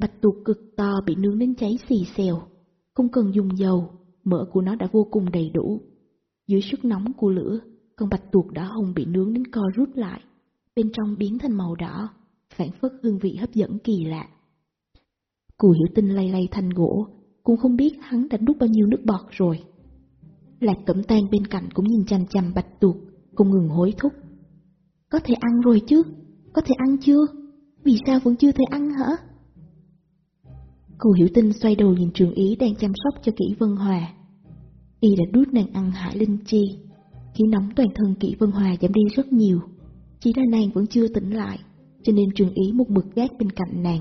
Bạch tuộc cực to bị nướng đến cháy xì xèo, không cần dùng dầu, mỡ của nó đã vô cùng đầy đủ. Dưới sức nóng của lửa, con bạch tuộc đỏ hồng bị nướng đến co rút lại, bên trong biến thành màu đỏ, phản phất hương vị hấp dẫn kỳ lạ. Cù hiểu tinh lay lay thanh gỗ, cũng không biết hắn đã đút bao nhiêu nước bọt rồi. Lạc cẩm tan bên cạnh cũng nhìn chằm chằm bạch tuộc, không ngừng hối thúc. Có thể ăn rồi chứ? Có thể ăn chưa? Vì sao vẫn chưa thể ăn hả? Cù hiểu tinh xoay đầu nhìn trường ý đang chăm sóc cho kỹ vân hòa. Y đã đút nàng ăn hải linh chi, khí nóng toàn thân kỹ vân hòa giảm đi rất nhiều. Chỉ là nàng vẫn chưa tỉnh lại, cho nên trường ý một mực gác bên cạnh nàng.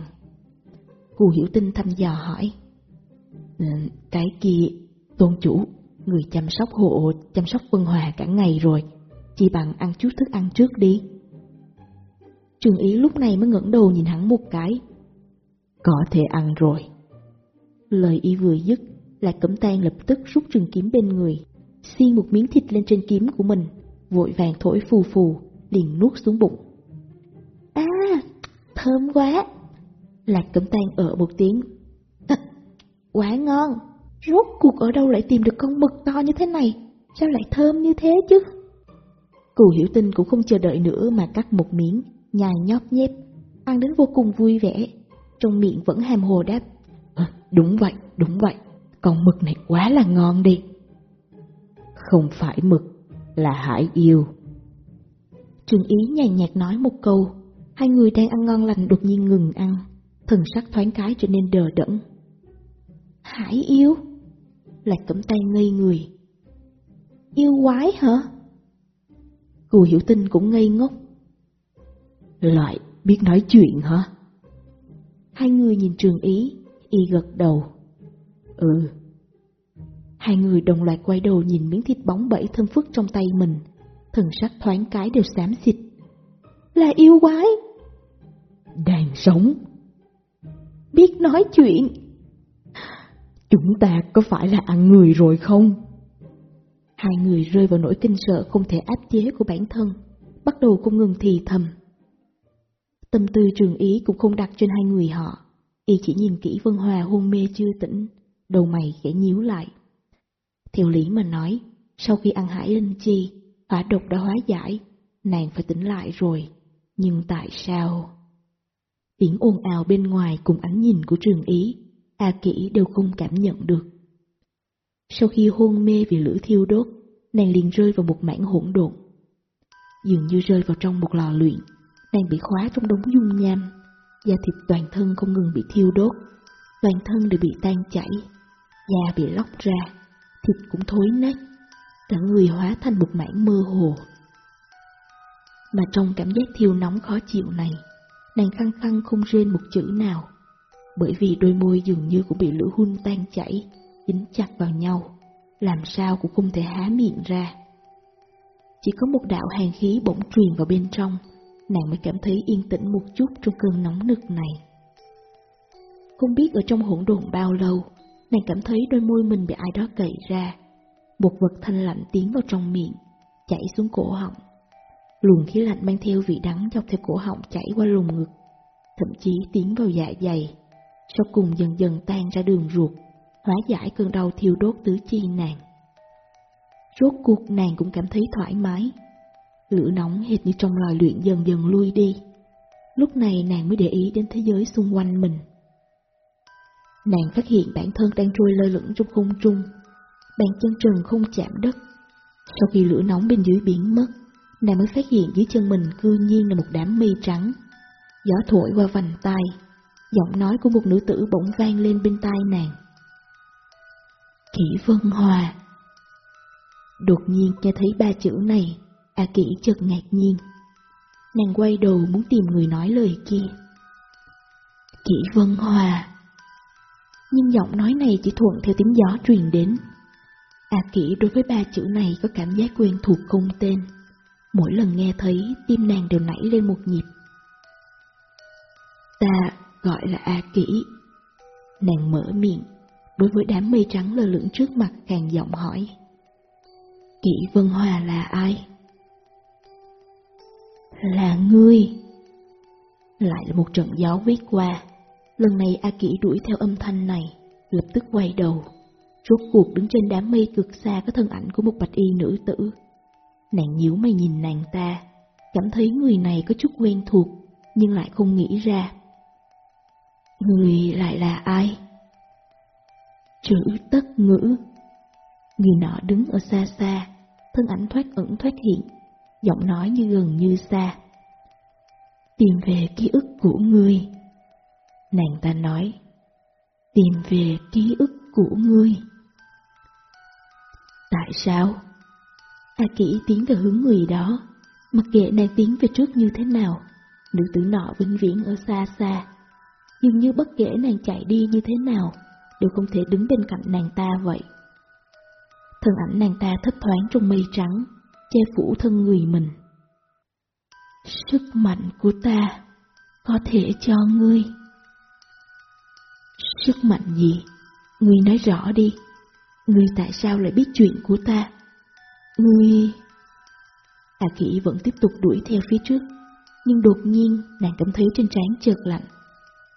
Cù hiểu tinh thăm dò hỏi. Ừ, cái kia, tôn chủ, người chăm sóc hộ, chăm sóc vân hòa cả ngày rồi, chỉ bằng ăn chút thức ăn trước đi. Trường ý lúc này mới ngẩng đầu nhìn hắn một cái. Có thể ăn rồi. Lời y vừa dứt, Lạc Cẩm Tan lập tức rút trường kiếm bên người, xiên một miếng thịt lên trên kiếm của mình, vội vàng thổi phù phù, liền nuốt xuống bụng. À, thơm quá! Lạc Cẩm Tan ở một tiếng. Quá ngon! Rốt cuộc ở đâu lại tìm được con mực to như thế này? Sao lại thơm như thế chứ? Cù hiểu tinh cũng không chờ đợi nữa mà cắt một miếng, nhai nhóp nhép, ăn đến vô cùng vui vẻ. Trong miệng vẫn hàm hồ đáp. À, đúng vậy, đúng vậy, con mực này quá là ngon đi. Không phải mực, là hải yêu. Trường ý nhàn nhạt nói một câu, hai người đang ăn ngon lành đột nhiên ngừng ăn, thần sắc thoáng cái trở nên đờ đẫn. Hải yêu? Lạc cẩm tay ngây người. Yêu quái hả? Cù hiểu tinh cũng ngây ngốc. Loại biết nói chuyện hả? Hai người nhìn trường ý, y gật đầu. Ừ. Hai người đồng loạt quay đầu nhìn miếng thịt bóng bẫy thơm phức trong tay mình, thần sắc thoáng cái đều xám xịt. Là yêu quái! Đang sống! Biết nói chuyện! Chúng ta có phải là ăn người rồi không? Hai người rơi vào nỗi kinh sợ không thể áp chế của bản thân, bắt đầu không ngừng thì thầm. Tâm tư trường ý cũng không đặt trên hai người họ, y chỉ nhìn kỹ Vân Hòa hôn mê chưa tỉnh, đầu mày khẽ nhíu lại. Theo lý mà nói, sau khi ăn hải linh chi, hỏa độc đã hóa giải, nàng phải tỉnh lại rồi, nhưng tại sao? Tiếng ồn ào bên ngoài cùng ánh nhìn của trường ý, A Kỷ đều không cảm nhận được. Sau khi hôn mê vì lửa thiêu đốt, nàng liền rơi vào một mảng hỗn độn. Dường như rơi vào trong một lò luyện, nàng bị khóa trong đống dung nham, da thịt toàn thân không ngừng bị thiêu đốt, toàn thân đều bị tan chảy, da bị lóc ra, thịt cũng thối nát, cả người hóa thành một mảng mơ hồ. Mà trong cảm giác thiêu nóng khó chịu này, nàng khăng khăng không rên một chữ nào, bởi vì đôi môi dường như cũng bị lửa hun tan chảy, dính chặt vào nhau, làm sao cũng không thể há miệng ra. Chỉ có một đạo hàn khí bỗng truyền vào bên trong, nàng mới cảm thấy yên tĩnh một chút trong cơn nóng nực này. Không biết ở trong hỗn độn bao lâu, nàng cảm thấy đôi môi mình bị ai đó cậy ra. Một vật thanh lạnh tiến vào trong miệng, chảy xuống cổ họng. Luồng khí lạnh mang theo vị đắng dọc theo cổ họng chảy qua lồng ngực, thậm chí tiến vào dạ dày, sau cùng dần dần tan ra đường ruột, hóa giải cơn đau thiêu đốt tứ chi nàng. Rốt cuộc nàng cũng cảm thấy thoải mái, lửa nóng hệt như trong lò luyện dần dần lui đi. Lúc này nàng mới để ý đến thế giới xung quanh mình. Nàng phát hiện bản thân đang trôi lơ lửng trong không trung, bàn chân trần không chạm đất. Sau khi lửa nóng bên dưới biển mất, nàng mới phát hiện dưới chân mình cư nhiên là một đám mây trắng. Gió thổi qua vành tai, giọng nói của một nữ tử bỗng vang lên bên tai nàng. Kỷ Vân Hòa Đột nhiên nghe thấy ba chữ này, A Kỷ chợt ngạc nhiên. Nàng quay đầu muốn tìm người nói lời kia. Kỷ Vân Hòa Nhưng giọng nói này chỉ thuận theo tiếng gió truyền đến. A Kỷ đối với ba chữ này có cảm giác quen thuộc không tên. Mỗi lần nghe thấy, tim nàng đều nảy lên một nhịp. Ta gọi là A Kỷ. Nàng mở miệng, đối với đám mây trắng lơ lửng trước mặt càng giọng hỏi. Kỷ Vân Hòa là ai? Là ngươi. Lại là một trận gió viết qua, Lần này A Kỷ đuổi theo âm thanh này, lập tức quay đầu. Rốt cuộc đứng trên đám mây cực xa có thân ảnh của một bạch y nữ tử. Nàng nhíu mày nhìn nàng ta, cảm thấy người này có chút quen thuộc, nhưng lại không nghĩ ra. Người lại là ai? Chữ tất ngữ. Người nọ đứng ở xa xa, thân ảnh thoát ẩn thoát hiện, giọng nói như gần như xa. Tìm về ký ức của ngươi. Nàng ta nói, tìm về ký ức của ngươi. Tại sao? A Kỷ tiến về hướng người đó, mặc kệ nàng tiến về trước như thế nào, nữ tử nọ vĩnh viễn ở xa xa. Dường như bất kể nàng chạy đi như thế nào, đều không thể đứng bên cạnh nàng ta vậy. Thân ảnh nàng ta thấp thoáng trong mây trắng, che phủ thân người mình. Sức mạnh của ta có thể cho ngươi. Sức mạnh gì? Ngươi nói rõ đi. Ngươi tại sao lại biết chuyện của ta? Ngươi... Hà Kỷ vẫn tiếp tục đuổi theo phía trước, nhưng đột nhiên nàng cảm thấy trên trán chợt lạnh.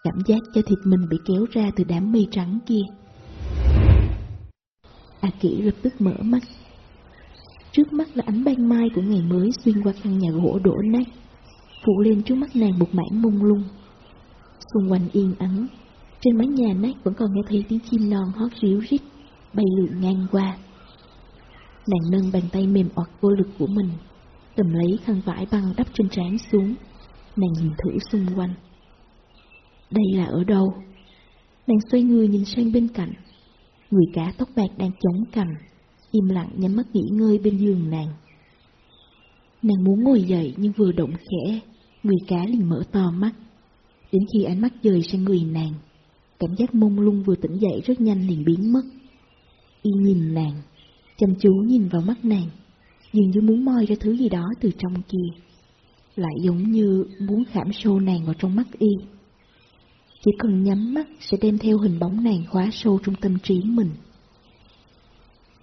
Cảm giác cho thịt mình bị kéo ra từ đám mây trắng kia. A Kỷ lập tức mở mắt. Trước mắt là ánh ban mai của ngày mới xuyên qua căn nhà gỗ đổ nát, phủ lên trước mắt nàng một mảng mông lung. Xung quanh yên ắng, trên mái nhà nát vẫn còn nghe thấy tiếng chim non hót ríu rít, bay lượn ngang qua. Nàng nâng bàn tay mềm oặt vô lực của mình, cầm lấy khăn vải băng đắp trên trán xuống, nàng nhìn thử xung quanh. Đây là ở đâu? Nàng xoay người nhìn sang bên cạnh, người cá tóc bạc đang chống cằm, im lặng nhắm mắt nghỉ ngơi bên giường nàng. Nàng muốn ngồi dậy nhưng vừa động khẽ, người cá liền mở to mắt. Đến khi ánh mắt dời sang người nàng, cảm giác mông lung vừa tỉnh dậy rất nhanh liền biến mất. Y nhìn nàng, chăm chú nhìn vào mắt nàng, dường như muốn moi ra thứ gì đó từ trong kia. Lại giống như muốn khảm sâu nàng vào trong mắt y. Chỉ cần nhắm mắt sẽ đem theo hình bóng nàng khóa sâu trong tâm trí mình.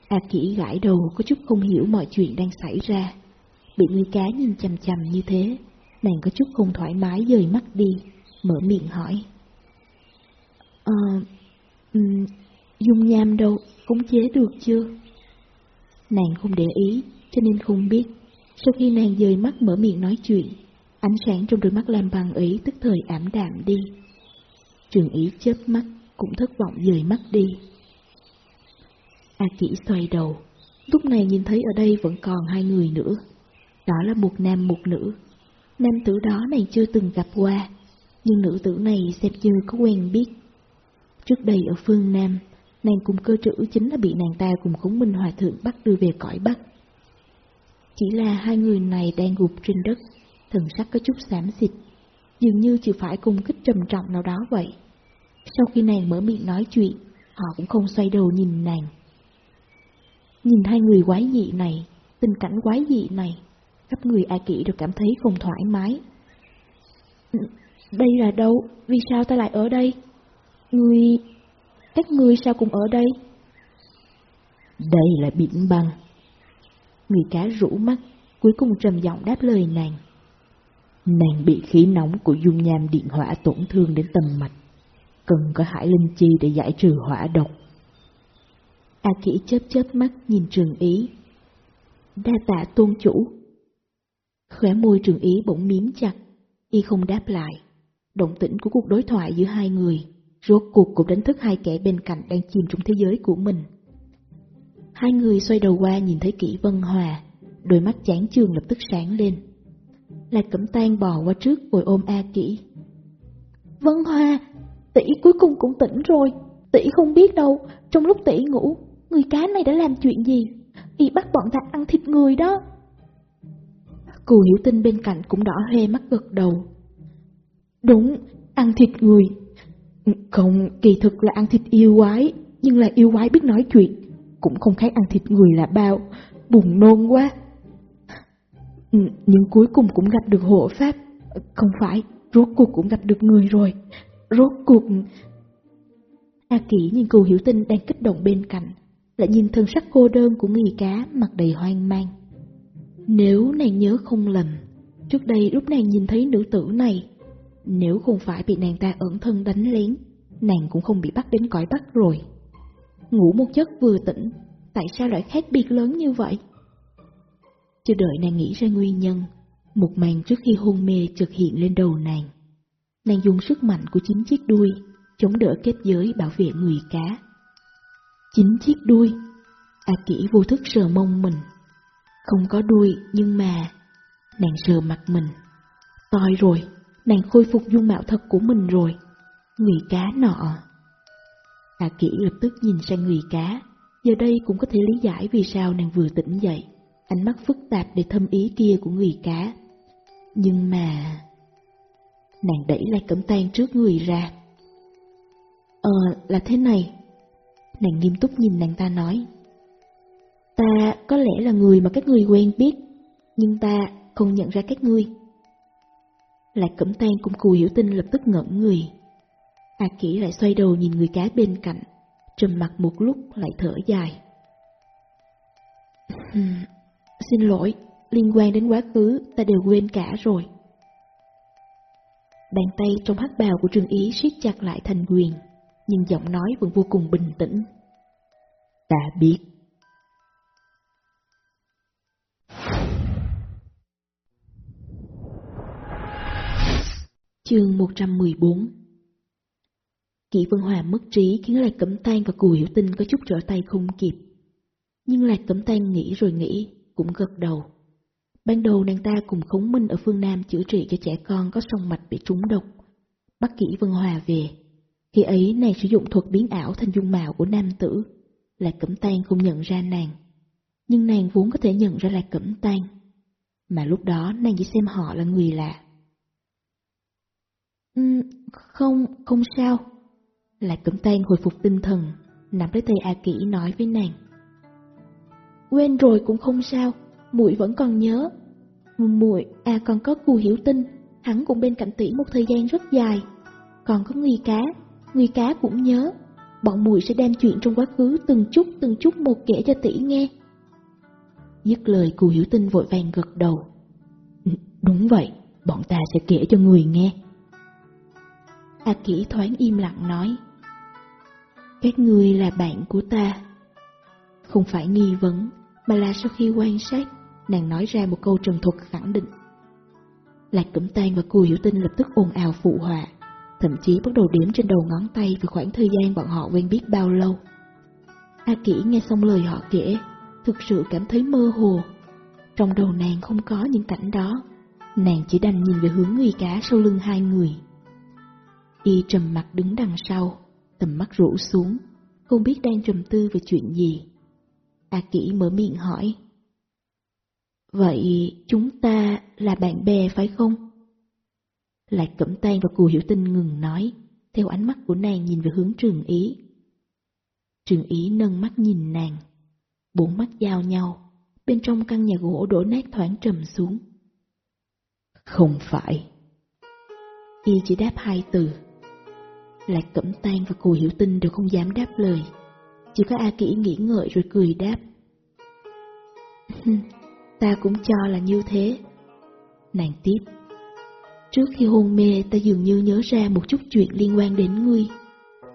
A kỹ gãi đầu có chút không hiểu mọi chuyện đang xảy ra. Bị người cá nhìn chằm chằm như thế, nàng có chút không thoải mái dời mắt đi, mở miệng hỏi. Ờ, um, dung nham đâu, khống chế được chưa? Nàng không để ý, cho nên không biết. Sau khi nàng dời mắt mở miệng nói chuyện, ánh sáng trong đôi mắt làm bằng ấy tức thời ảm đạm đi. Trường ý chớp mắt, cũng thất vọng dời mắt đi. A chỉ xoay đầu, lúc này nhìn thấy ở đây vẫn còn hai người nữa. Đó là một nam một nữ. Nam tử đó này chưa từng gặp qua, nhưng nữ tử này xem như có quen biết. Trước đây ở phương Nam, nàng cùng cơ trữ chính là bị nàng ta cùng khống minh hòa thượng bắt đưa về cõi Bắc. Chỉ là hai người này đang gục trên đất, thần sắc có chút xám xịt, dường như chịu phải cung kích trầm trọng nào đó vậy. Sau khi nàng mở miệng nói chuyện, họ cũng không xoay đầu nhìn nàng. Nhìn hai người quái dị này, tình cảnh quái dị này, khắp người A Kỷ đều cảm thấy không thoải mái. Đây là đâu? Vì sao ta lại ở đây? người, Các ngươi sao cùng ở đây? Đây là biển băng. Người cá rũ mắt, cuối cùng trầm giọng đáp lời nàng. Nàng bị khí nóng của dung nham điện hỏa tổn thương đến tâm mạch, cần có hải linh chi để giải trừ hỏa độc. A kỹ chớp chớp mắt nhìn trường ý. Đa tạ tôn chủ. Khóe môi trường ý bỗng miếm chặt, y không đáp lại. Động tĩnh của cuộc đối thoại giữa hai người, rốt cuộc cũng đánh thức hai kẻ bên cạnh đang chìm trong thế giới của mình. Hai người xoay đầu qua nhìn thấy kỹ Vân Hòa, đôi mắt chán trường lập tức sáng lên. Lạc Cẩm Tan bò qua trước rồi ôm A Kỷ. Vân Hoa, tỷ cuối cùng cũng tỉnh rồi, tỷ không biết đâu, trong lúc tỷ ngủ, người cá này đã làm chuyện gì? Y bắt bọn ta ăn thịt người đó. Cù hiểu tinh bên cạnh cũng đỏ hoe mắt gật đầu. Đúng, ăn thịt người. Ừ, không, kỳ thực là ăn thịt yêu quái, nhưng là yêu quái biết nói chuyện, cũng không khác ăn thịt người là bao, buồn nôn quá. Ừ, nhưng cuối cùng cũng gặp được hộ pháp, không phải, rốt cuộc cũng gặp được người rồi, rốt cuộc... A Kỷ nhìn cù hiểu tinh đang kích động bên cạnh, lại nhìn thân sắc cô đơn của người cá mặt đầy hoang mang. Nếu nàng nhớ không lầm, trước đây lúc nàng nhìn thấy nữ tử này, Nếu không phải bị nàng ta ẩn thân đánh lén, nàng cũng không bị bắt đến cõi bắt rồi. Ngủ một giấc vừa tỉnh, tại sao lại khác biệt lớn như vậy? Chưa đợi nàng nghĩ ra nguyên nhân, một màn trước khi hôn mê chợt hiện lên đầu nàng. Nàng dùng sức mạnh của chính chiếc đuôi, chống đỡ kết giới bảo vệ người cá chín chiếc đuôi, A Kỷ vô thức sờ mông mình. Không có đuôi nhưng mà... Nàng sờ mặt mình. Toi rồi, nàng khôi phục dung mạo thật của mình rồi. Người cá nọ. A Kỷ lập tức nhìn sang người cá. Giờ đây cũng có thể lý giải vì sao nàng vừa tỉnh dậy. Ánh mắt phức tạp để thâm ý kia của người cá. Nhưng mà... Nàng đẩy lại cẩm tan trước người ra. Ờ, là thế này. Nàng nghiêm túc nhìn nàng ta nói. Ta có lẽ là người mà các ngươi quen biết, nhưng ta không nhận ra các ngươi. Lạc Cẩm Tan cũng cù hiểu tinh lập tức ngẩn người. A Kỷ lại xoay đầu nhìn người cá bên cạnh, trầm mặt một lúc lại thở dài. xin lỗi, liên quan đến quá khứ ta đều quên cả rồi. Bàn tay trong hắc bào của Trương Ý siết chặt lại thành quyền, nhưng giọng nói vẫn vô cùng bình tĩnh. Ta biết. Chương 114 Kỷ Vân Hòa mất trí khiến Lạc Cẩm Tan và Cù Hiểu Tinh có chút trở tay không kịp. Nhưng Lạc Cẩm Tan nghĩ rồi nghĩ, cũng gật đầu. Ban đầu nàng ta cùng khống minh ở phương Nam chữa trị cho trẻ con có sông mạch bị trúng độc. Bắt Kỷ Vân Hòa về. Khi ấy nàng sử dụng thuật biến ảo thành dung mạo của nam tử. Lạc Cẩm Tan không nhận ra nàng. Nhưng nàng vốn có thể nhận ra Lạc Cẩm Tan. Mà lúc đó nàng chỉ xem họ là người lạ. Ừ, không, không sao. Lạc Cẩm Tan hồi phục tinh thần, nắm lấy tay A Kỷ nói với nàng. Quên rồi cũng không sao, muội vẫn còn nhớ. Muội à còn có Cù Hiểu Tinh, hắn cũng bên cạnh tỷ một thời gian rất dài. Còn có Nguy Cá, Nguy Cá cũng nhớ. Bọn muội sẽ đem chuyện trong quá khứ từng chút từng chút một kể cho tỷ nghe. Dứt lời Cù Hiểu Tinh vội vàng gật đầu. Ừ, đúng vậy, bọn ta sẽ kể cho người nghe. A Kỷ thoáng im lặng nói. Các ngươi là bạn của ta. Không phải nghi vấn, mà là sau khi quan sát, nàng nói ra một câu trần thuật khẳng định. Lạc Cẩm Tan và Cù Hiểu Tinh lập tức ồn ào phụ họa, thậm chí bắt đầu điểm trên đầu ngón tay về khoảng thời gian bọn họ quen biết bao lâu. A Kỷ nghe xong lời họ kể, thực sự cảm thấy mơ hồ. Trong đầu nàng không có những cảnh đó, nàng chỉ đành nhìn về hướng người cá sau lưng hai người. Y trầm mặt đứng đằng sau, tầm mắt rũ xuống, không biết đang trầm tư về chuyện gì. A Kỷ mở miệng hỏi. Vậy chúng ta là bạn bè phải không? Lạc Cẩm tay và Cù Hiểu Tinh ngừng nói, theo ánh mắt của nàng nhìn về hướng trường ý. Trường ý nâng mắt nhìn nàng, bốn mắt giao nhau, bên trong căn nhà gỗ đổ nát thoáng trầm xuống. Không phải. Y chỉ đáp hai từ. Lạc Cẩm Tan và Cù Hiểu Tinh đều không dám đáp lời. Chỉ có A Kỷ nghĩ ngợi rồi cười đáp. ta cũng cho là như thế. Nàng tiếp. Trước khi hôn mê ta dường như nhớ ra một chút chuyện liên quan đến ngươi.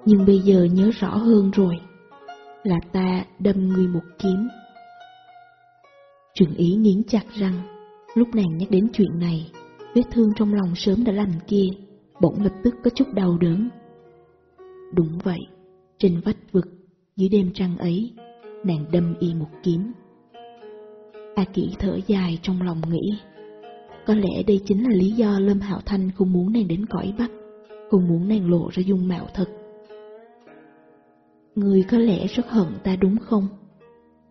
Nhưng bây giờ nhớ rõ hơn rồi. Là ta đâm ngươi một kiếm. Trường ý nghiến chặt răng. Lúc nàng nhắc đến chuyện này, vết thương trong lòng sớm đã lành kia, bỗng lập tức có chút đau đớn. Đúng vậy, trên vách vực, dưới đêm trăng ấy, nàng đâm y một kiếm. A Kỷ thở dài trong lòng nghĩ, có lẽ đây chính là lý do Lâm Hạo Thanh không muốn nàng đến cõi Bắc, không muốn nàng lộ ra dung mạo thật. Người có lẽ rất hận ta đúng không?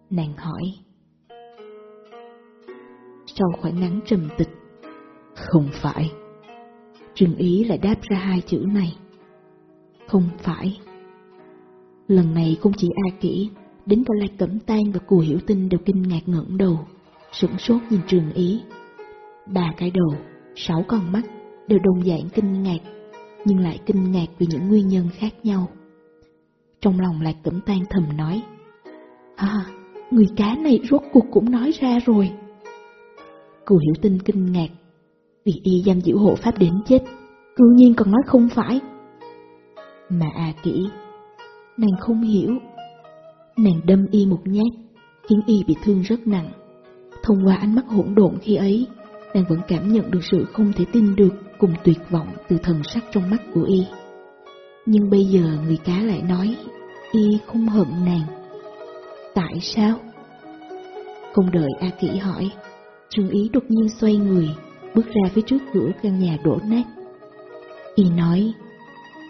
Nàng hỏi. Sau khoảng ngắn trầm tịch, không phải. Trừng ý lại đáp ra hai chữ này. Không phải. Lần này không chỉ A Kỷ, đến cả Lạc Cẩm Tan và Cù Hiểu Tinh đều kinh ngạc ngẩng đầu, sửng sốt nhìn trường ý. Ba cái đầu, sáu con mắt đều đồng dạng kinh ngạc, nhưng lại kinh ngạc vì những nguyên nhân khác nhau. Trong lòng Lạc Cẩm Tan thầm nói, À, người cá này rốt cuộc cũng nói ra rồi. Cù Hiểu Tinh kinh ngạc, vì y giam giữ hộ pháp đến chết, Cư nhiên còn nói không phải. Mà à kỹ, nàng không hiểu. Nàng đâm y một nhát, khiến y bị thương rất nặng. Thông qua ánh mắt hỗn độn khi ấy, nàng vẫn cảm nhận được sự không thể tin được cùng tuyệt vọng từ thần sắc trong mắt của y. Nhưng bây giờ người cá lại nói, y không hận nàng. Tại sao? Không đợi A Kỷ hỏi, Trương Ý đột nhiên xoay người, bước ra phía trước cửa căn nhà đổ nát. Y nói,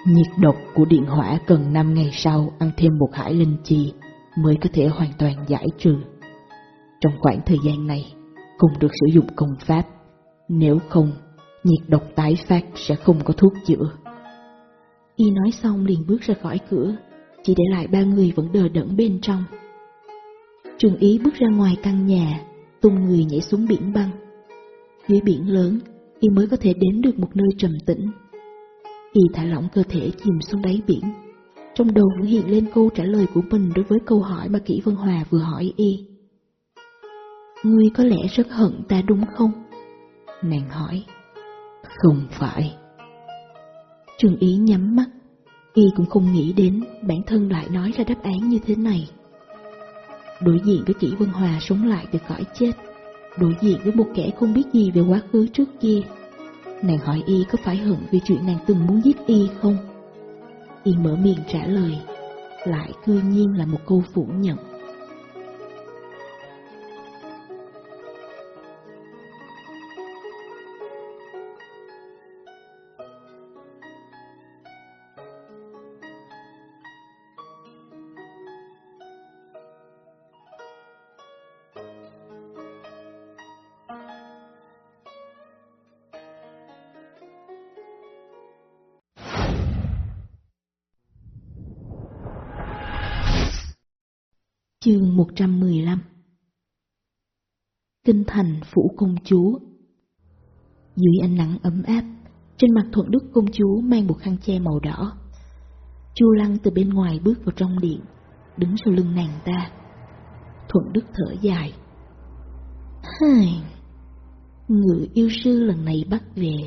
nhiệt độc của điện hỏa cần 5 ngày sau ăn thêm một hải linh chi mới có thể hoàn toàn giải trừ. Trong khoảng thời gian này, không được sử dụng công pháp, nếu không, nhiệt độc tái phát sẽ không có thuốc chữa. Y nói xong liền bước ra khỏi cửa, chỉ để lại ba người vẫn đờ đẫn bên trong. Trường Ý bước ra ngoài căn nhà, tung người nhảy xuống biển băng. Dưới biển lớn, y mới có thể đến được một nơi trầm tĩnh. Y thả lỏng cơ thể chìm xuống đáy biển. Trong đầu vẫn hiện lên câu trả lời của mình đối với câu hỏi mà Kỷ Vân Hòa vừa hỏi y. Ngươi có lẽ rất hận ta đúng không? Nàng hỏi. Không phải. Trường Ý nhắm mắt, y cũng không nghĩ đến bản thân lại nói ra đáp án như thế này. Đối diện với Kỷ Vân Hòa sống lại từ cõi chết, đối diện với một kẻ không biết gì về quá khứ trước kia. Nàng hỏi y có phải hận vì chuyện nàng từng muốn giết y không? Y mở miệng trả lời, lại cư nhiên là một câu phủ nhận. Chương 115 Kinh thành phủ công chúa Dưới ánh nắng ấm áp, trên mặt thuận đức công chúa mang một khăn che màu đỏ. Chu Lăng từ bên ngoài bước vào trong điện, đứng sau lưng nàng ta. Thuận đức thở dài. Hài, người yêu sư lần này bắt về,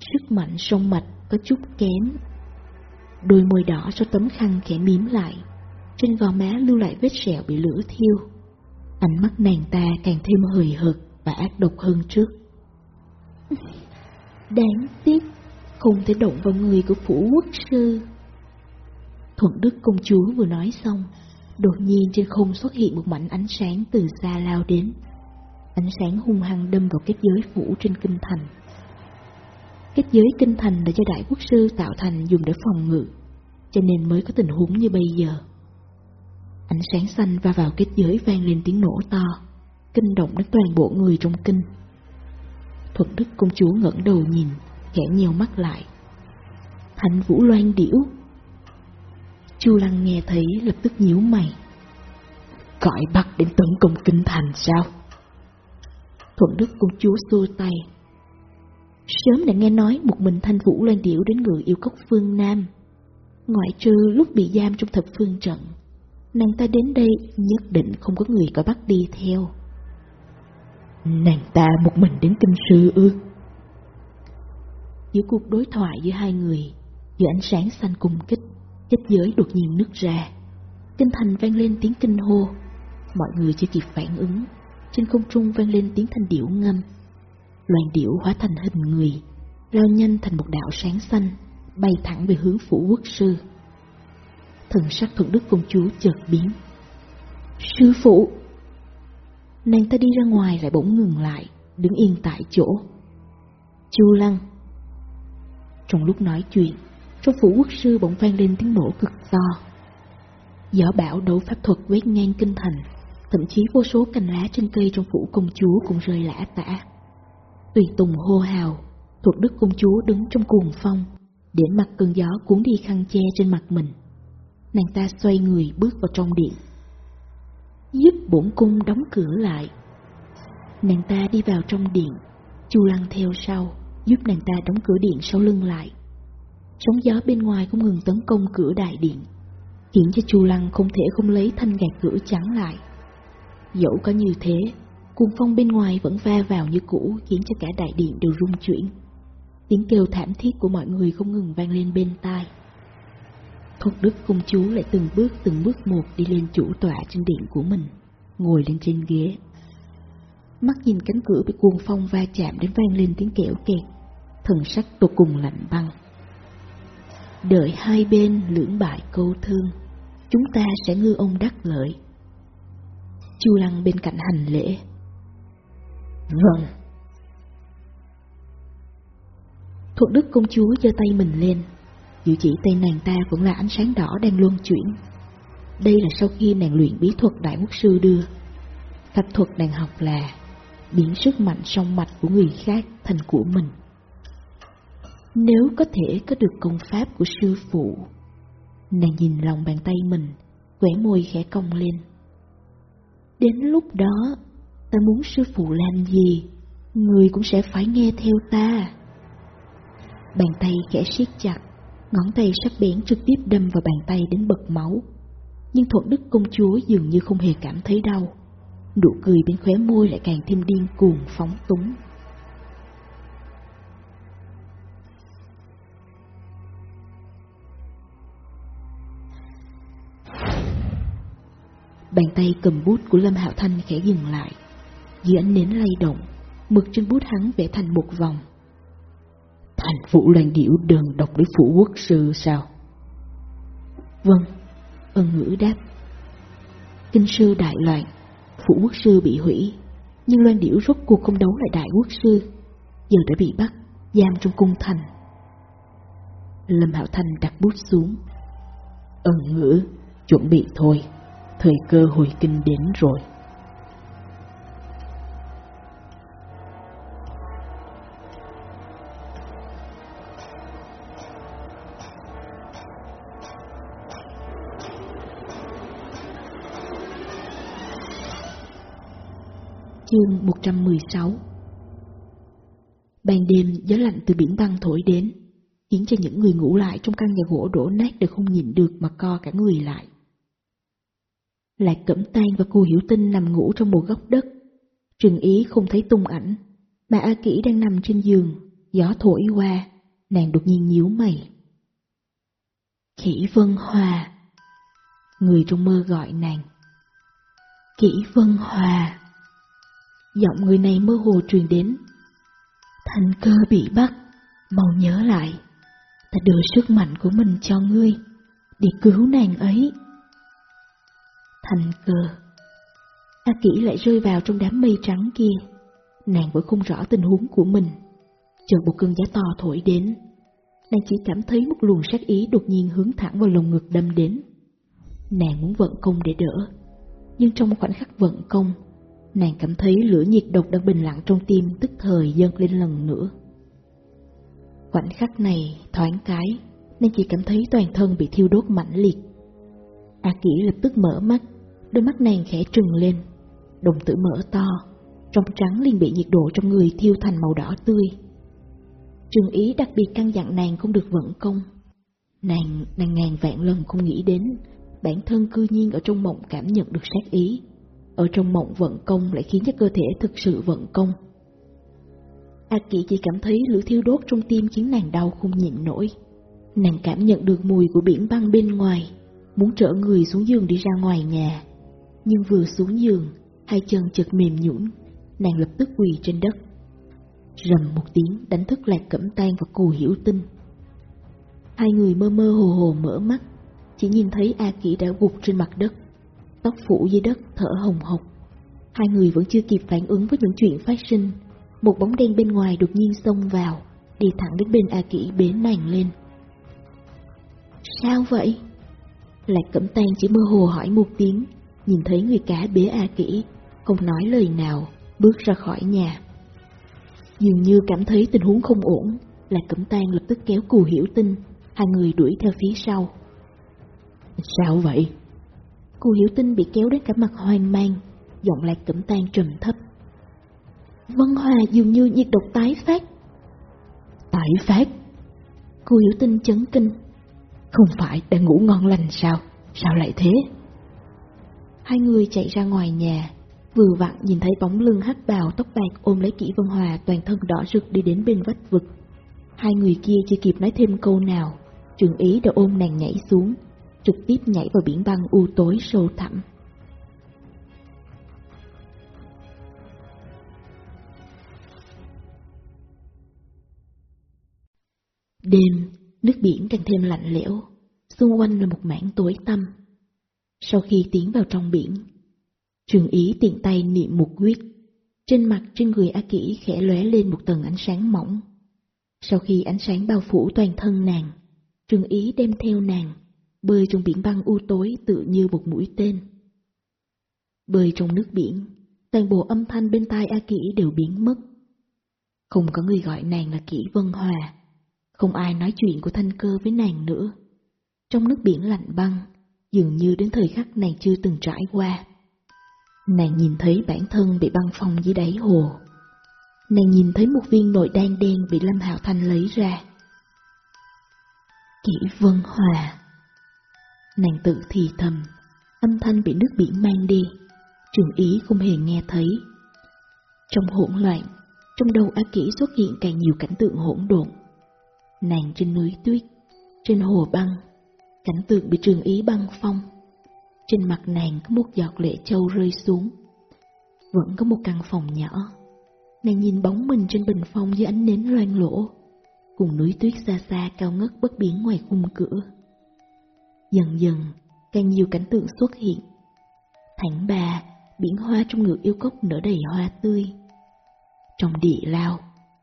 sức mạnh sông mạch có chút kém. Đôi môi đỏ sau tấm khăn khẽ miếm lại, trên gò má lưu lại vết sẹo bị lửa thiêu. Ánh mắt nàng ta càng thêm hời hợt và ác độc hơn trước. Đáng tiếc, không thể động vào người của phủ quốc sư. Thuận Đức công chúa vừa nói xong, đột nhiên trên không xuất hiện một mảnh ánh sáng từ xa lao đến. Ánh sáng hung hăng đâm vào kết giới phủ trên kinh thành. Kết giới kinh thành là do đại quốc sư tạo thành dùng để phòng ngự, cho nên mới có tình huống như bây giờ. Ánh sáng xanh va vào kết giới vang lên tiếng nổ to, kinh động đến toàn bộ người trong kinh. Thuận Đức công chúa ngẩng đầu nhìn, khẽ nhiều mắt lại. Thành Vũ Loan điểu. Chu Lăng nghe thấy lập tức nhíu mày. Gọi bắt đến tấn công kinh thành sao? Thuận Đức công chúa xua tay. Sớm đã nghe nói một mình Thanh Vũ Loan điểu đến người yêu cốc phương Nam. Ngoại trừ lúc bị giam trong thập phương trận nàng ta đến đây nhất định không có người có bắt đi theo. Nàng ta một mình đến kinh sư ư? Giữa cuộc đối thoại giữa hai người, giữa ánh sáng xanh cùng kích, kết giới đột nhiên nứt ra. Kinh thành vang lên tiếng kinh hô, mọi người chưa kịp phản ứng, trên không trung vang lên tiếng thanh điểu ngâm. Loàn điểu hóa thành hình người, lao nhanh thành một đạo sáng xanh, bay thẳng về hướng phủ quốc sư thần sắc thuận đức công chúa chợt biến. Sư phụ! Nàng ta đi ra ngoài lại bỗng ngừng lại, đứng yên tại chỗ. Chu Lăng! Trong lúc nói chuyện, trong phủ quốc sư bỗng vang lên tiếng nổ cực to. Gió bão đấu pháp thuật quét ngang kinh thành, thậm chí vô số cành lá trên cây trong phủ công chúa cũng rơi lã tả. Tùy tùng hô hào, thuộc đức công chúa đứng trong cuồng phong, để mặt cơn gió cuốn đi khăn che trên mặt mình nàng ta xoay người bước vào trong điện. Giúp bổn cung đóng cửa lại. Nàng ta đi vào trong điện, Chu Lăng theo sau, giúp nàng ta đóng cửa điện sau lưng lại. Sóng gió bên ngoài không ngừng tấn công cửa đại điện, khiến cho Chu Lăng không thể không lấy thanh gạt cửa chắn lại. Dẫu có như thế, cuồng phong bên ngoài vẫn va vào như cũ khiến cho cả đại điện đều rung chuyển. Tiếng kêu thảm thiết của mọi người không ngừng vang lên bên tai. Thuật đức công chúa lại từng bước từng bước một đi lên chủ tọa trên điện của mình, ngồi lên trên ghế. Mắt nhìn cánh cửa bị cuồng phong va chạm đến vang lên tiếng kẹo kẹt, thần sắc tột cùng lạnh băng. Đợi hai bên lưỡng bại câu thương, chúng ta sẽ ngư ông đắc lợi. Chu Lăng bên cạnh hành lễ. Vâng. thuộc Đức công chúa giơ tay mình lên, dù chỉ tay nàng ta vẫn là ánh sáng đỏ đang luân chuyển. Đây là sau khi nàng luyện bí thuật đại quốc sư đưa. Pháp thuật nàng học là biến sức mạnh song mạch của người khác thành của mình. Nếu có thể có được công pháp của sư phụ, nàng nhìn lòng bàn tay mình, quẻ môi khẽ cong lên. Đến lúc đó, ta muốn sư phụ làm gì, người cũng sẽ phải nghe theo ta. Bàn tay khẽ siết chặt, ngón tay sắc bén trực tiếp đâm vào bàn tay đến bật máu. Nhưng thuận đức công chúa dường như không hề cảm thấy đau. Nụ cười bên khóe môi lại càng thêm điên cuồng phóng túng. Bàn tay cầm bút của Lâm Hạo Thanh khẽ dừng lại. Dưới ánh nến lay động, mực trên bút hắn vẽ thành một vòng. Thành Vũ Loan Điểu đơn độc với phủ quốc sư sao? Vâng, ân ngữ đáp. Kinh sư đại loạn, phủ quốc sư bị hủy, nhưng Loan Điểu rốt cuộc không đấu lại đại quốc sư, giờ đã bị bắt, giam trong cung thành. Lâm Hạo Thanh đặt bút xuống. Ân ngữ, chuẩn bị thôi, thời cơ hồi kinh đến rồi. Chương 116 Ban đêm gió lạnh từ biển băng thổi đến, khiến cho những người ngủ lại trong căn nhà gỗ đổ nát đều không nhìn được mà co cả người lại. Lạc Cẩm Tan và cô Hiểu Tinh nằm ngủ trong một góc đất. Trừng Ý không thấy tung ảnh, mà A Kỷ đang nằm trên giường, gió thổi qua, nàng đột nhiên nhíu mày. Kỷ Vân Hòa Người trong mơ gọi nàng. Kỷ Vân Hòa Giọng người này mơ hồ truyền đến. Thành cơ bị bắt, mau nhớ lại. Ta đưa sức mạnh của mình cho ngươi, để cứu nàng ấy. Thành cơ. A Kỷ lại rơi vào trong đám mây trắng kia. Nàng vẫn không rõ tình huống của mình. Chợt một cơn gió to thổi đến. Nàng chỉ cảm thấy một luồng sát ý đột nhiên hướng thẳng vào lồng ngực đâm đến. Nàng muốn vận công để đỡ. Nhưng trong khoảnh khắc vận công, Nàng cảm thấy lửa nhiệt độc đang bình lặng trong tim tức thời dâng lên lần nữa. Khoảnh khắc này thoáng cái, nên chỉ cảm thấy toàn thân bị thiêu đốt mãnh liệt. A Kỷ lập tức mở mắt, đôi mắt nàng khẽ trừng lên, đồng tử mở to, trong trắng liền bị nhiệt độ trong người thiêu thành màu đỏ tươi. Trường ý đặc biệt căn dặn nàng không được vận công. Nàng, nàng ngàn vạn lần không nghĩ đến, bản thân cư nhiên ở trong mộng cảm nhận được sát ý, ở trong mộng vận công lại khiến cho cơ thể thực sự vận công. A Kỷ chỉ cảm thấy lửa thiêu đốt trong tim khiến nàng đau không nhịn nổi. Nàng cảm nhận được mùi của biển băng bên ngoài, muốn trở người xuống giường đi ra ngoài nhà. Nhưng vừa xuống giường, hai chân chợt mềm nhũn, nàng lập tức quỳ trên đất. Rầm một tiếng đánh thức lạc cẩm tan và cù hiểu tinh. Hai người mơ mơ hồ hồ mở mắt, chỉ nhìn thấy A Kỷ đã gục trên mặt đất tóc phủ dưới đất thở hồng hộc. Hai người vẫn chưa kịp phản ứng với những chuyện phát sinh. Một bóng đen bên ngoài đột nhiên xông vào, đi thẳng đến bên A Kỷ bế nàng lên. Sao vậy? Lạc Cẩm Tan chỉ mơ hồ hỏi một tiếng, nhìn thấy người cá bế A Kỷ, không nói lời nào, bước ra khỏi nhà. Dường như cảm thấy tình huống không ổn, Lạc Cẩm Tan lập tức kéo cù hiểu tinh, hai người đuổi theo phía sau. Sao vậy? Cô Hiểu Tinh bị kéo đến cả mặt hoang mang, giọng lạc cẩm tan trầm thấp. Vân Hòa dường như nhiệt độc tái phát. Tái phát? Cô Hiểu Tinh chấn kinh. Không phải đang ngủ ngon lành sao? Sao lại thế? Hai người chạy ra ngoài nhà, vừa vặn nhìn thấy bóng lưng hắc bào tóc bạc ôm lấy kỹ Vân Hòa toàn thân đỏ rực đi đến bên vách vực. Hai người kia chưa kịp nói thêm câu nào, trường ý đã ôm nàng nhảy xuống, trực tiếp nhảy vào biển băng u tối sâu thẳm. Đêm, nước biển càng thêm lạnh lẽo, xung quanh là một mảng tối tăm. Sau khi tiến vào trong biển, trường ý tiện tay niệm một quyết, trên mặt trên người A Kỷ khẽ lóe lên một tầng ánh sáng mỏng. Sau khi ánh sáng bao phủ toàn thân nàng, trường ý đem theo nàng, bơi trong biển băng u tối tự như một mũi tên. Bơi trong nước biển, toàn bộ âm thanh bên tai A Kỷ đều biến mất. Không có người gọi nàng là Kỷ Vân Hòa, không ai nói chuyện của thanh cơ với nàng nữa. Trong nước biển lạnh băng, dường như đến thời khắc nàng chưa từng trải qua. Nàng nhìn thấy bản thân bị băng phong dưới đáy hồ. Nàng nhìn thấy một viên nội đan đen bị Lâm Hạo Thanh lấy ra. Kỷ Vân Hòa Nàng tự thì thầm, âm thanh bị nước biển mang đi, trường ý không hề nghe thấy. Trong hỗn loạn, trong đầu A Kỷ xuất hiện càng nhiều cảnh tượng hỗn độn. Nàng trên núi tuyết, trên hồ băng, cảnh tượng bị trường ý băng phong. Trên mặt nàng có một giọt lệ châu rơi xuống. Vẫn có một căn phòng nhỏ. Nàng nhìn bóng mình trên bình phong dưới ánh nến loang lỗ, cùng núi tuyết xa xa cao ngất bất biến ngoài khung cửa. Dần dần, càng nhiều cảnh tượng xuất hiện. Tháng ba, biển hoa trong ngược yêu cốc nở đầy hoa tươi. Trong địa lao,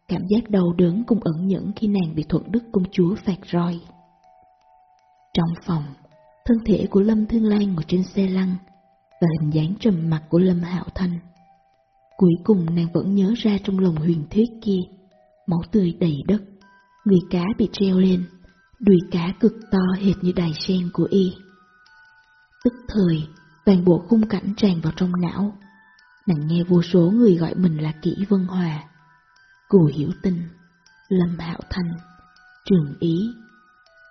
cảm giác đau đớn cũng ẩn nhẫn khi nàng bị thuận đức công chúa phạt roi. Trong phòng, thân thể của Lâm Thương Lan ngồi trên xe lăn và hình dáng trầm mặc của Lâm Hạo Thanh. Cuối cùng nàng vẫn nhớ ra trong lòng huyền thuyết kia, máu tươi đầy đất, người cá bị treo lên, đuôi cá cực to hệt như đài sen của y. Tức thời, toàn bộ khung cảnh tràn vào trong não. Nàng nghe vô số người gọi mình là Kỷ Vân Hòa, Cù Hiểu Tinh, Lâm Hạo Thanh, Trường Ý.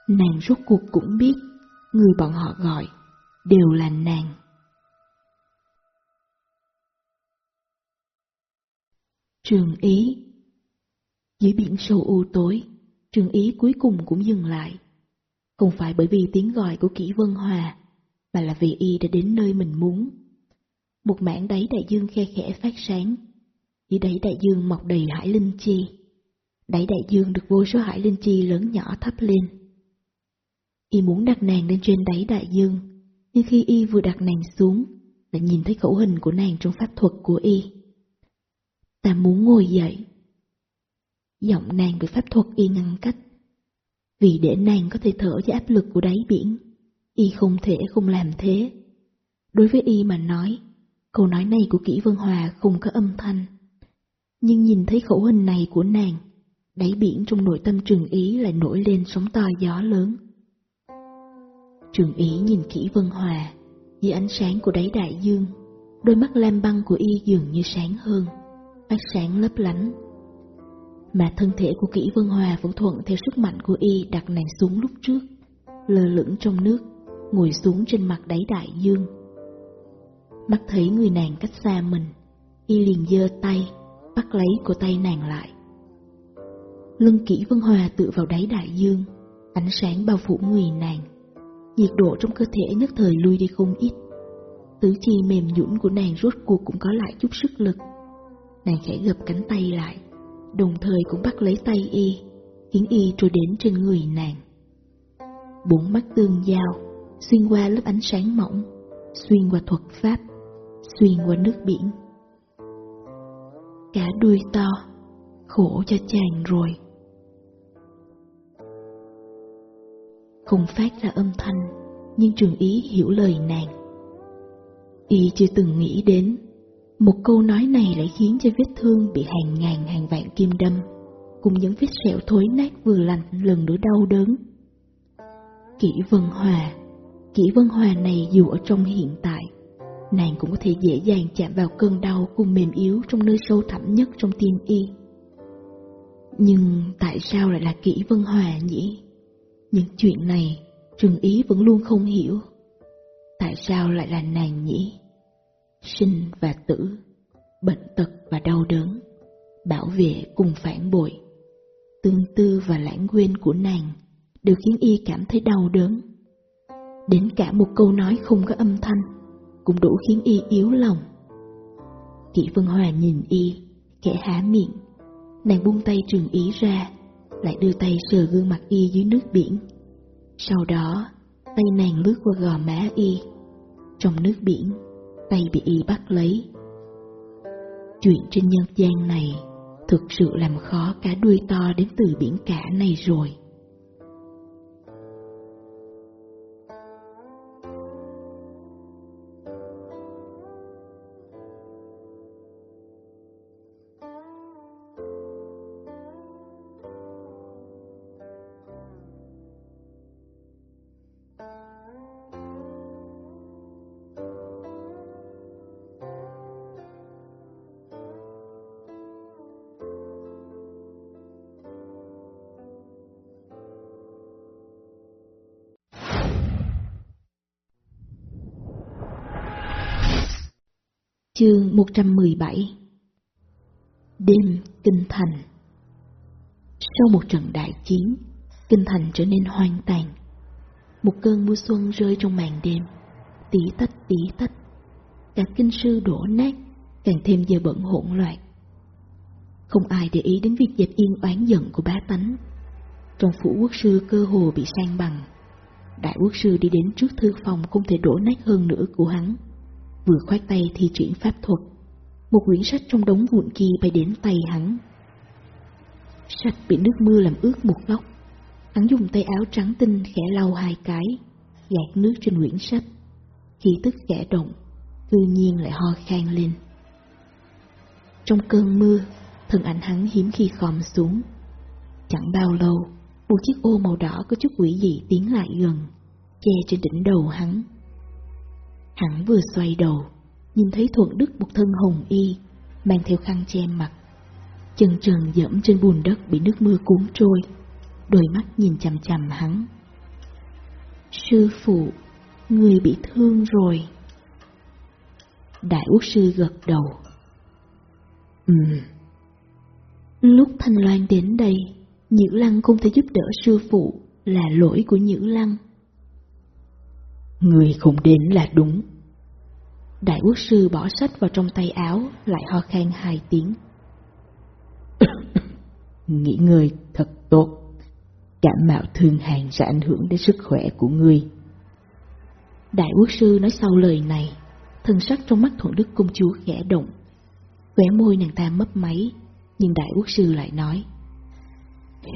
Nàng rốt cuộc cũng biết, người bọn họ gọi đều là nàng. Trường Ý Dưới biển sâu u tối, Trường Ý cuối cùng cũng dừng lại. Không phải bởi vì tiếng gọi của Kỷ Vân Hòa, mà là vì y đã đến nơi mình muốn. Một mảng đáy đại dương khe khẽ phát sáng. Dưới đáy đại dương mọc đầy hải linh chi. Đáy đại dương được vô số hải linh chi lớn nhỏ thắp lên. Y muốn đặt nàng lên trên đáy đại dương, nhưng khi y vừa đặt nàng xuống, lại nhìn thấy khẩu hình của nàng trong pháp thuật của y. Ta muốn ngồi dậy. Giọng nàng bị pháp thuật y ngăn cách. Vì để nàng có thể thở với áp lực của đáy biển, y không thể không làm thế. Đối với y mà nói, câu nói này của Kỷ Vân Hòa không có âm thanh. Nhưng nhìn thấy khẩu hình này của nàng, đáy biển trong nội tâm trường ý lại nổi lên sóng to gió lớn. Trường ý nhìn Kỷ Vân Hòa, dưới ánh sáng của đáy đại dương, đôi mắt lam băng của y dường như sáng hơn, ánh sáng lấp lánh. Mà thân thể của Kỷ Vân Hòa vẫn thuận theo sức mạnh của y đặt nàng xuống lúc trước, lơ lửng trong nước, ngồi xuống trên mặt đáy đại dương. Mắt thấy người nàng cách xa mình, y liền giơ tay, bắt lấy cổ tay nàng lại. Lưng kỹ Vân Hòa tựa vào đáy đại dương, ánh sáng bao phủ người nàng. Nhiệt độ trong cơ thể nhất thời lui đi không ít. Tứ chi mềm nhũn của nàng rốt cuộc cũng có lại chút sức lực. Nàng khẽ gập cánh tay lại, đồng thời cũng bắt lấy tay y, khiến y trôi đến trên người nàng. Bốn mắt tương giao, xuyên qua lớp ánh sáng mỏng, xuyên qua thuật pháp, xuyên qua nước biển. Cả đuôi to, khổ cho chàng rồi. Không phát ra âm thanh, nhưng trường ý hiểu lời nàng. Y chưa từng nghĩ đến, một câu nói này lại khiến cho vết thương bị hàng ngàn hàng vạn kim đâm, cùng những vết sẹo thối nát vừa lành lần nữa đau đớn. Kỷ Vân Hòa Kỷ Vân Hòa này dù ở trong hiện tại, nàng cũng có thể dễ dàng chạm vào cơn đau cùng mềm yếu trong nơi sâu thẳm nhất trong tim y. Nhưng tại sao lại là Kỷ Vân Hòa nhỉ? Những chuyện này, Trường Ý vẫn luôn không hiểu. Tại sao lại là nàng nhỉ? Sinh và tử, bệnh tật và đau đớn, bảo vệ cùng phản bội. tương tư và lãng quên của nàng đều khiến y cảm thấy đau đớn. Đến cả một câu nói không có âm thanh cũng đủ khiến y yếu lòng. Kỷ Vân Hòa nhìn y, kẻ há miệng, nàng buông tay trường ý ra, lại đưa tay sờ gương mặt y dưới nước biển. Sau đó, tay nàng lướt qua gò má y. Trong nước biển, tay bị y bắt lấy. Chuyện trên nhân gian này thực sự làm khó cả đuôi to đến từ biển cả này rồi. Chương 117 Đêm Kinh Thành Sau một trận đại chiến, Kinh Thành trở nên hoang tàn. Một cơn mưa xuân rơi trong màn đêm, tí tách tí tách. Cả kinh sư đổ nát, càng thêm giờ bẩn hỗn loạn. Không ai để ý đến việc dẹp yên oán giận của bá tánh. Trong phủ quốc sư cơ hồ bị sang bằng. Đại quốc sư đi đến trước thư phòng không thể đổ nát hơn nữa của hắn vừa khoát tay thi triển pháp thuật. Một quyển sách trong đống vụn kia bay đến tay hắn. Sách bị nước mưa làm ướt một góc. Hắn dùng tay áo trắng tinh khẽ lau hai cái, gạt nước trên quyển sách. Khi tức khẽ động, cư nhiên lại ho khan lên. Trong cơn mưa, thân ảnh hắn hiếm khi khom xuống. Chẳng bao lâu, một chiếc ô màu đỏ có chút quỷ dị tiến lại gần, che trên đỉnh đầu hắn. Hắn vừa xoay đầu, nhìn thấy Thuận Đức một thân hồng y, mang theo khăn che mặt. Chân trần dẫm trên bùn đất bị nước mưa cuốn trôi, đôi mắt nhìn chằm chằm hắn. Sư phụ, người bị thương rồi. Đại quốc sư gật đầu. Ừm. Lúc Thanh Loan đến đây, Nhữ Lăng không thể giúp đỡ sư phụ, là lỗi của Nhữ Lăng. Người không đến là đúng. Đại quốc sư bỏ sách vào trong tay áo, lại ho khan hai tiếng. Nghĩ người thật tốt. Cảm mạo thương hàn sẽ ảnh hưởng đến sức khỏe của ngươi. Đại quốc sư nói sau lời này, thân sắc trong mắt thuận đức công chúa khẽ động. khóe môi nàng ta mấp máy, nhưng đại quốc sư lại nói.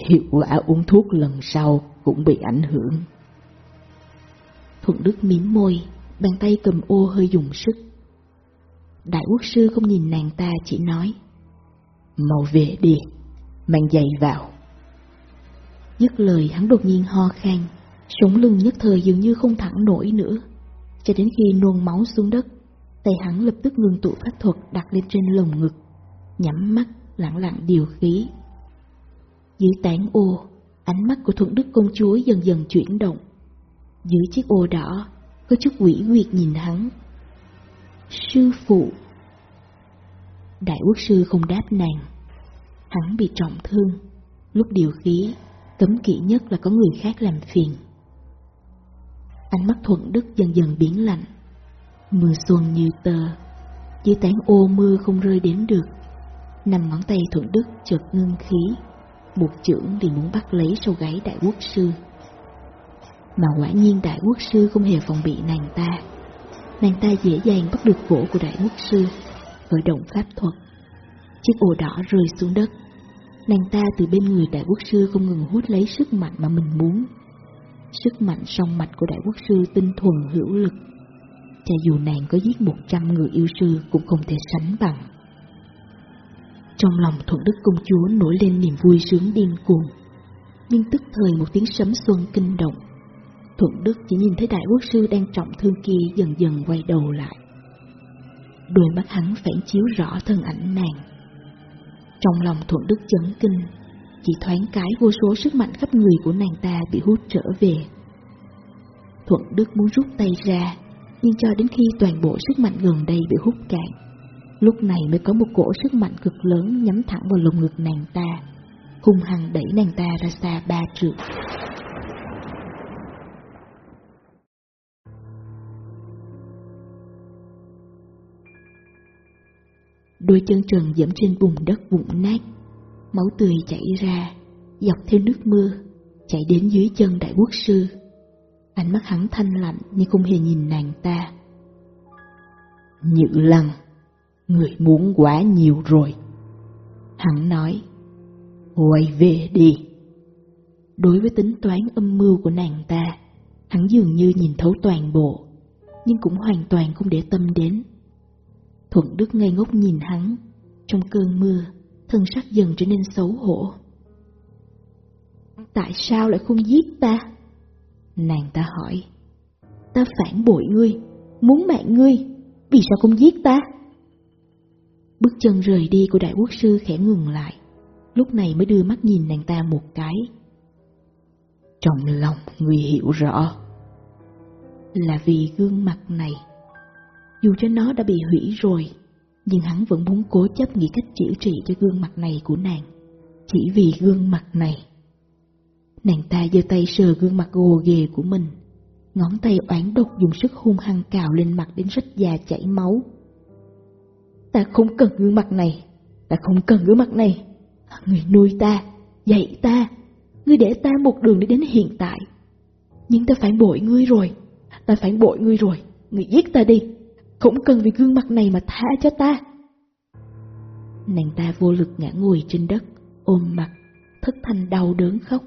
Hiệu quả uống thuốc lần sau cũng bị ảnh hưởng. Thuận Đức mím môi, bàn tay cầm ô hơi dùng sức. Đại quốc sư không nhìn nàng ta chỉ nói, Mau về đi, mang giày vào. Dứt lời hắn đột nhiên ho khan, sống lưng nhất thời dường như không thẳng nổi nữa, cho đến khi nôn máu xuống đất, tay hắn lập tức ngưng tụ pháp thuật đặt lên trên lồng ngực, nhắm mắt lặng lặng điều khí. Dưới tán ô, ánh mắt của thuận đức công chúa dần dần chuyển động. Dưới chiếc ô đỏ, có chút quỷ quyệt nhìn hắn. Sư phụ Đại quốc sư không đáp nàng. Hắn bị trọng thương, lúc điều khí, cấm kỵ nhất là có người khác làm phiền. Ánh mắt thuận đức dần dần biến lạnh, mưa xuân như tờ, dưới tán ô mưa không rơi đến được. Nằm ngón tay thuận đức chợt ngưng khí, một chưởng thì muốn bắt lấy sau gáy đại quốc sư. Mà quả nhiên đại quốc sư không hề phòng bị nàng ta. Nàng ta dễ dàng bắt được cổ của đại quốc sư, khởi động pháp thuật. Chiếc ồ đỏ rơi xuống đất. Nàng ta từ bên người đại quốc sư không ngừng hút lấy sức mạnh mà mình muốn. Sức mạnh song mạch của đại quốc sư tinh thuần hữu lực. Cho dù nàng có giết một trăm người yêu sư cũng không thể sánh bằng. Trong lòng thuận đức công chúa nổi lên niềm vui sướng điên cuồng. Nhưng tức thời một tiếng sấm xuân kinh động Thuận Đức chỉ nhìn thấy đại quốc sư đang trọng thương kia dần dần quay đầu lại. Đôi mắt hắn phản chiếu rõ thân ảnh nàng. Trong lòng Thuận Đức chấn kinh, chỉ thoáng cái vô số sức mạnh khắp người của nàng ta bị hút trở về. Thuận Đức muốn rút tay ra, nhưng cho đến khi toàn bộ sức mạnh gần đây bị hút cạn, lúc này mới có một cổ sức mạnh cực lớn nhắm thẳng vào lồng ngực nàng ta. hung hăng đẩy nàng ta ra xa ba trượng. Đôi chân trần dẫm trên bùn đất vụn nát, máu tươi chảy ra, dọc theo nước mưa, chạy đến dưới chân đại quốc sư. Ánh mắt hắn thanh lạnh nhưng không hề nhìn nàng ta. Nhự lăng, người muốn quá nhiều rồi. Hắn nói, quay về đi. Đối với tính toán âm mưu của nàng ta, hắn dường như nhìn thấu toàn bộ, nhưng cũng hoàn toàn không để tâm đến. Thuận Đức ngây ngốc nhìn hắn, trong cơn mưa, thân sắc dần trở nên xấu hổ. Tại sao lại không giết ta? Nàng ta hỏi. Ta phản bội ngươi, muốn mạng ngươi, vì sao không giết ta? Bước chân rời đi của đại quốc sư khẽ ngừng lại, lúc này mới đưa mắt nhìn nàng ta một cái. Trong lòng người hiểu rõ là vì gương mặt này. Dù cho nó đã bị hủy rồi, nhưng hắn vẫn muốn cố chấp nghĩ cách chữa trị cho gương mặt này của nàng. Chỉ vì gương mặt này. Nàng ta giơ tay sờ gương mặt gồ ghề của mình, ngón tay oán độc dùng sức hung hăng cào lên mặt đến rách da chảy máu. Ta không cần gương mặt này, ta không cần gương mặt này. Người nuôi ta, dạy ta, ngươi để ta một đường để đến hiện tại. Nhưng ta phản bội ngươi rồi, ta phản bội ngươi rồi, ngươi giết ta đi, cũng cần vì gương mặt này mà tha cho ta. Nàng ta vô lực ngã ngồi trên đất, ôm mặt, thất thanh đau đớn khóc.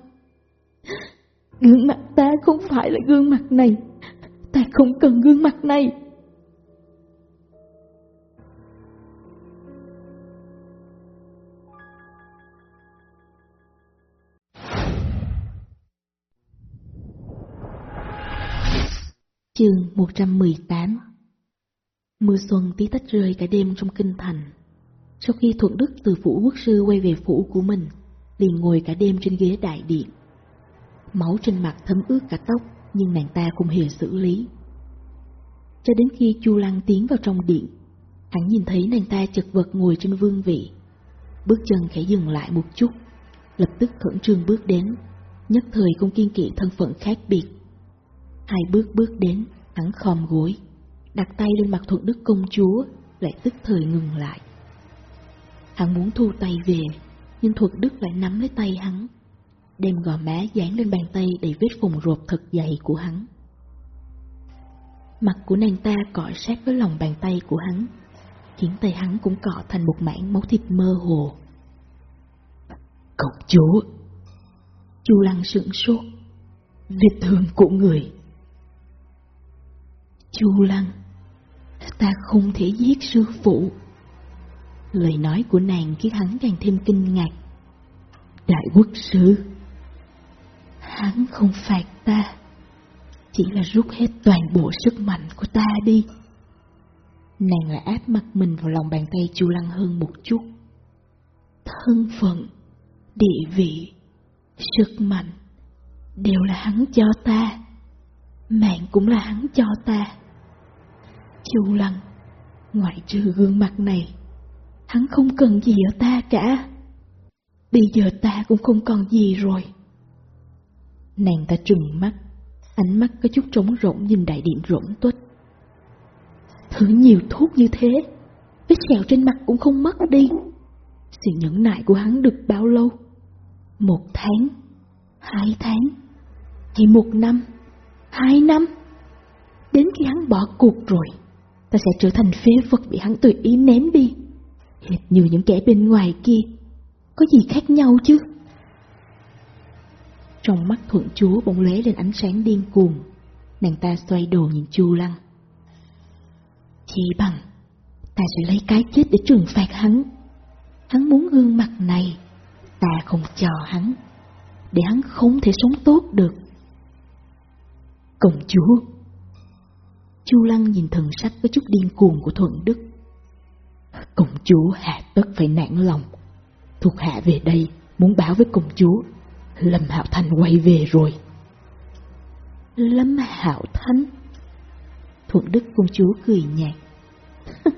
Gương mặt ta không phải là gương mặt này, ta không cần gương mặt này. Chương 118 Mưa xuân tí tách rơi cả đêm trong kinh thành. Sau khi Thuận Đức từ phủ quốc sư quay về phủ của mình, liền ngồi cả đêm trên ghế đại điện. Máu trên mặt thấm ướt cả tóc, nhưng nàng ta không hề xử lý. Cho đến khi Chu Lăng tiến vào trong điện, hắn nhìn thấy nàng ta chật vật ngồi trên vương vị. Bước chân khẽ dừng lại một chút, lập tức khẩn trương bước đến, nhất thời không kiên kỵ thân phận khác biệt Hai bước bước đến, hắn khom gối, đặt tay lên mặt thuận đức công chúa, lại tức thời ngừng lại. Hắn muốn thu tay về, nhưng thuận đức lại nắm lấy tay hắn, đem gò má dán lên bàn tay đầy vết phùng rộp thật dày của hắn. Mặt của nàng ta cọ sát với lòng bàn tay của hắn, khiến tay hắn cũng cọ thành một mảng máu thịt mơ hồ. Công chúa! Chu Lăng sững sốt, vết thương của người Chu Lăng, ta không thể giết sư phụ. Lời nói của nàng khiến hắn càng thêm kinh ngạc. Đại quốc sư, hắn không phạt ta, chỉ là rút hết toàn bộ sức mạnh của ta đi. Nàng lại áp mặt mình vào lòng bàn tay Chu Lăng hơn một chút. Thân phận, địa vị, sức mạnh đều là hắn cho ta. Mạng cũng là hắn cho ta. Chu Lăng, ngoại trừ gương mặt này, hắn không cần gì ở ta cả. Bây giờ ta cũng không còn gì rồi. Nàng ta trừng mắt, ánh mắt có chút trống rỗng nhìn đại điện rỗng tuếch. Thứ nhiều thuốc như thế, vết sẹo trên mặt cũng không mất đi. Sự nhẫn nại của hắn được bao lâu? Một tháng, hai tháng, hay một năm, hai năm? Đến khi hắn bỏ cuộc rồi, ta sẽ trở thành phế vật bị hắn tùy ý ném đi. Hệt như những kẻ bên ngoài kia, có gì khác nhau chứ? Trong mắt thuận chúa bỗng lóe lên ánh sáng điên cuồng, nàng ta xoay đầu nhìn chu lăng. Chỉ bằng, ta sẽ lấy cái chết để trừng phạt hắn. Hắn muốn gương mặt này, ta không cho hắn, để hắn không thể sống tốt được. Công chúa, Chu Lăng nhìn thần sắc với chút điên cuồng của Thuận Đức. Công chúa hạ tất phải nản lòng. Thuộc hạ về đây muốn báo với công chúa. Lâm Hạo Thành quay về rồi. Lâm Hạo Thành? Thuận Đức công chúa cười nhạt.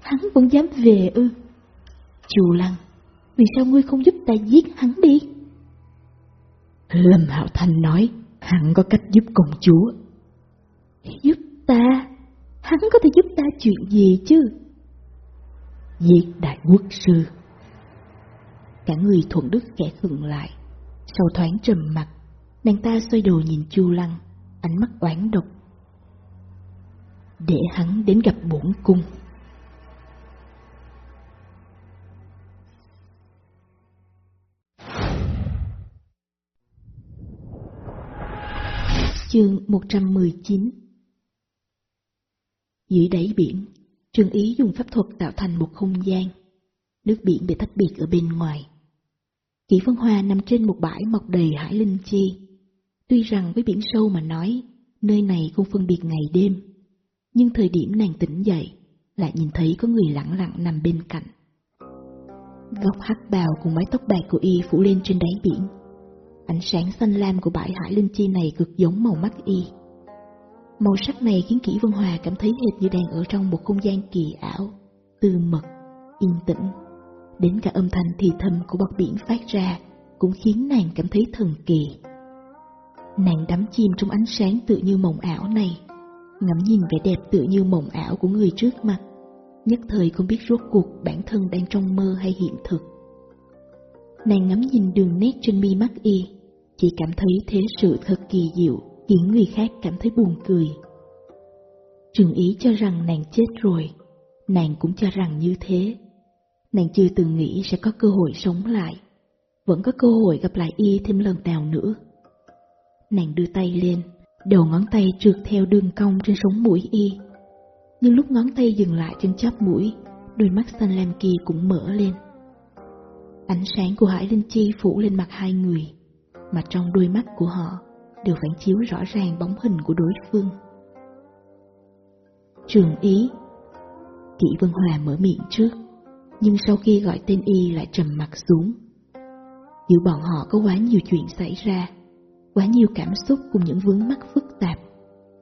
Hắn cũng dám về ư? Chu Lăng, Vì sao ngươi không giúp ta giết hắn đi? Lâm Hạo Thanh nói, hắn có cách giúp công chúa. Giúp ta? Hắn có thể giúp ta chuyện gì chứ? Giết đại quốc sư. Cả người thuận đức khẽ khựng lại, sau thoáng trầm mặt, nàng ta xoay đầu nhìn Chu Lăng, ánh mắt oán độc. Để hắn đến gặp bổn cung. Chương 119 dưới đáy biển, Trương Ý dùng pháp thuật tạo thành một không gian. Nước biển bị tách biệt ở bên ngoài. Kỷ Vân Hoa nằm trên một bãi mọc đầy hải linh chi. Tuy rằng với biển sâu mà nói, nơi này không phân biệt ngày đêm, nhưng thời điểm nàng tỉnh dậy, lại nhìn thấy có người lặng lặng nằm bên cạnh. Góc hắc bào cùng mái tóc bạc của y phủ lên trên đáy biển. Ánh sáng xanh lam của bãi hải linh chi này cực giống màu mắt y. Màu sắc này khiến Kỷ Vân Hòa cảm thấy hệt như đang ở trong một không gian kỳ ảo, tư mật, yên tĩnh. Đến cả âm thanh thì thầm của bọt biển phát ra cũng khiến nàng cảm thấy thần kỳ. Nàng đắm chìm trong ánh sáng tự như mộng ảo này, ngắm nhìn vẻ đẹp tự như mộng ảo của người trước mặt, nhất thời không biết rốt cuộc bản thân đang trong mơ hay hiện thực. Nàng ngắm nhìn đường nét trên mi mắt y, chỉ cảm thấy thế sự thật kỳ diệu, khiến người khác cảm thấy buồn cười. Trường ý cho rằng nàng chết rồi, nàng cũng cho rằng như thế. Nàng chưa từng nghĩ sẽ có cơ hội sống lại, vẫn có cơ hội gặp lại y thêm lần nào nữa. Nàng đưa tay lên, đầu ngón tay trượt theo đường cong trên sống mũi y. Nhưng lúc ngón tay dừng lại trên chóp mũi, đôi mắt xanh lam kỳ cũng mở lên. Ánh sáng của Hải Linh Chi phủ lên mặt hai người, mà trong đôi mắt của họ đều phản chiếu rõ ràng bóng hình của đối phương. Trường ý Kỷ Vân Hòa mở miệng trước, nhưng sau khi gọi tên y lại trầm mặt xuống. Giữa bọn họ có quá nhiều chuyện xảy ra, quá nhiều cảm xúc cùng những vướng mắc phức tạp,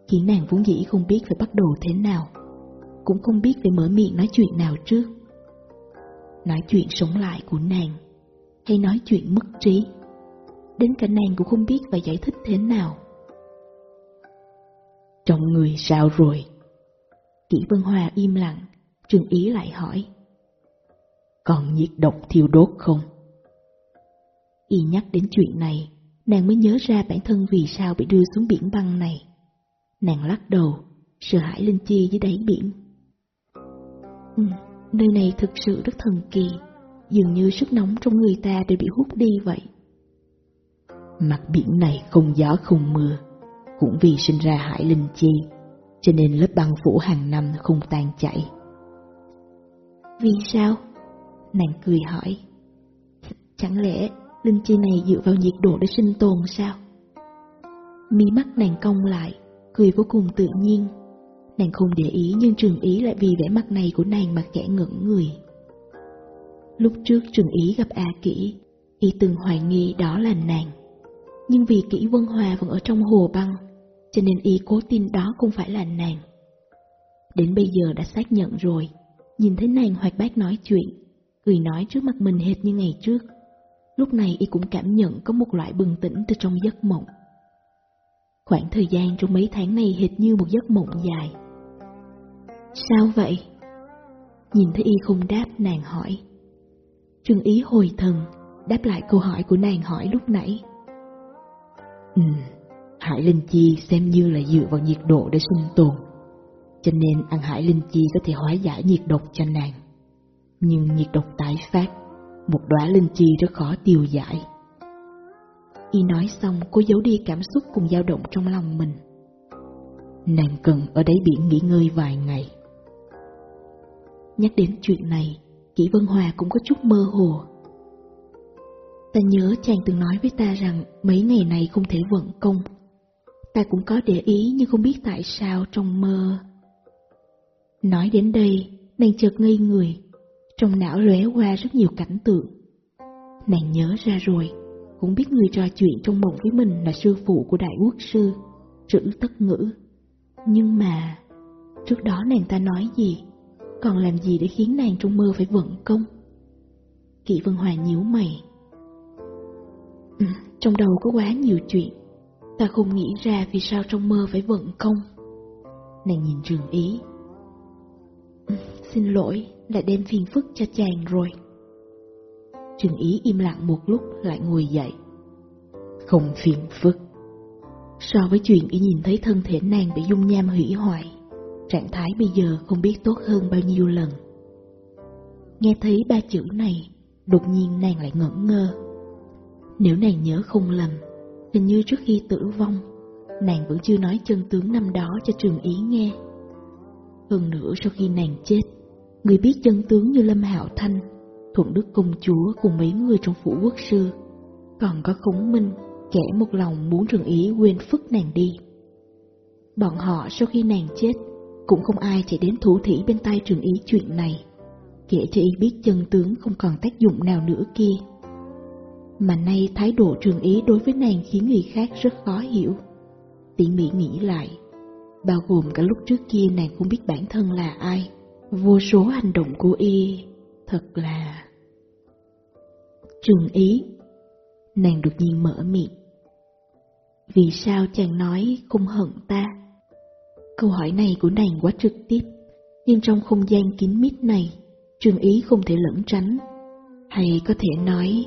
khiến nàng vốn dĩ không biết phải bắt đầu thế nào, cũng không biết phải mở miệng nói chuyện nào trước. Nói chuyện sống lại của nàng, hay nói chuyện mất trí. Đến cả nàng cũng không biết phải giải thích thế nào. Trong người sao rồi? Kỷ Vân Hòa im lặng, Trường Ý lại hỏi. Còn nhiệt độc thiêu đốt không? Y nhắc đến chuyện này, nàng mới nhớ ra bản thân vì sao bị đưa xuống biển băng này. Nàng lắc đầu, sợ hãi linh chi dưới đáy biển. Ừ, nơi này thực sự rất thần kỳ, dường như sức nóng trong người ta đều bị hút đi vậy. Mặt biển này không gió không mưa, cũng vì sinh ra hải linh chi, cho nên lớp băng phủ hàng năm không tan chảy. Vì sao? Nàng cười hỏi. Chẳng lẽ linh chi này dựa vào nhiệt độ để sinh tồn sao? Mi mắt nàng cong lại, cười vô cùng tự nhiên. Nàng không để ý nhưng trường ý lại vì vẻ mặt này của nàng mà kẻ ngẩn người. Lúc trước trường ý gặp A Kỷ, y từng hoài nghi đó là nàng. Nhưng vì kỹ Vân Hòa vẫn ở trong hồ băng, cho nên y cố tin đó không phải là nàng. Đến bây giờ đã xác nhận rồi, nhìn thấy nàng hoạt bát nói chuyện, cười nói trước mặt mình hệt như ngày trước. Lúc này y cũng cảm nhận có một loại bừng tỉnh từ trong giấc mộng. Khoảng thời gian trong mấy tháng này hệt như một giấc mộng dài. Sao vậy? Nhìn thấy y không đáp nàng hỏi. Trương ý hồi thần, đáp lại câu hỏi của nàng hỏi lúc nãy. Ừ, hải linh chi xem như là dựa vào nhiệt độ để sinh tồn. Cho nên ăn hải linh chi có thể hóa giải nhiệt độc cho nàng. Nhưng nhiệt độc tái phát, một đóa linh chi rất khó tiêu giải. Y nói xong cô giấu đi cảm xúc cùng dao động trong lòng mình. Nàng cần ở đáy biển nghỉ ngơi vài ngày. Nhắc đến chuyện này, Kỷ Vân Hòa cũng có chút mơ hồ. Ta nhớ chàng từng nói với ta rằng mấy ngày này không thể vận công. Ta cũng có để ý nhưng không biết tại sao trong mơ. Nói đến đây, nàng chợt ngây người, trong não lóe qua rất nhiều cảnh tượng. Nàng nhớ ra rồi, cũng biết người trò chuyện trong mộng với mình là sư phụ của đại quốc sư, trữ tất ngữ. Nhưng mà, trước đó nàng ta nói gì? Còn làm gì để khiến nàng trong mơ phải vận công? Kỵ Vân Hòa nhíu mày. Ừ, trong đầu có quá nhiều chuyện, ta không nghĩ ra vì sao trong mơ phải vận công. Nàng nhìn trường ý. Ừ, xin lỗi, đã đem phiền phức cho chàng rồi. Trường ý im lặng một lúc lại ngồi dậy. Không phiền phức. So với chuyện y nhìn thấy thân thể nàng bị dung nham hủy hoại, trạng thái bây giờ không biết tốt hơn bao nhiêu lần. Nghe thấy ba chữ này, đột nhiên nàng lại ngẩn ngơ. Nếu nàng nhớ không lầm, hình như trước khi tử vong, nàng vẫn chưa nói chân tướng năm đó cho trường ý nghe. Hơn nữa sau khi nàng chết, người biết chân tướng như Lâm Hạo Thanh, Thuận Đức Công Chúa cùng mấy người trong phủ quốc sư, còn có Khống Minh, kẻ một lòng muốn trường ý quên phức nàng đi. Bọn họ sau khi nàng chết, cũng không ai chạy đến thủ thỉ bên tay trường ý chuyện này kể cho y biết chân tướng không còn tác dụng nào nữa kia. Mà nay thái độ trường ý đối với nàng khiến người khác rất khó hiểu. Tỉ mỉ nghĩ lại, bao gồm cả lúc trước kia nàng không biết bản thân là ai. Vô số hành động của y thật là... Trường ý, nàng đột nhiên mở miệng. Vì sao chàng nói không hận ta? Câu hỏi này của nàng quá trực tiếp, nhưng trong không gian kín mít này trường Ý không thể lẩn tránh, hay có thể nói,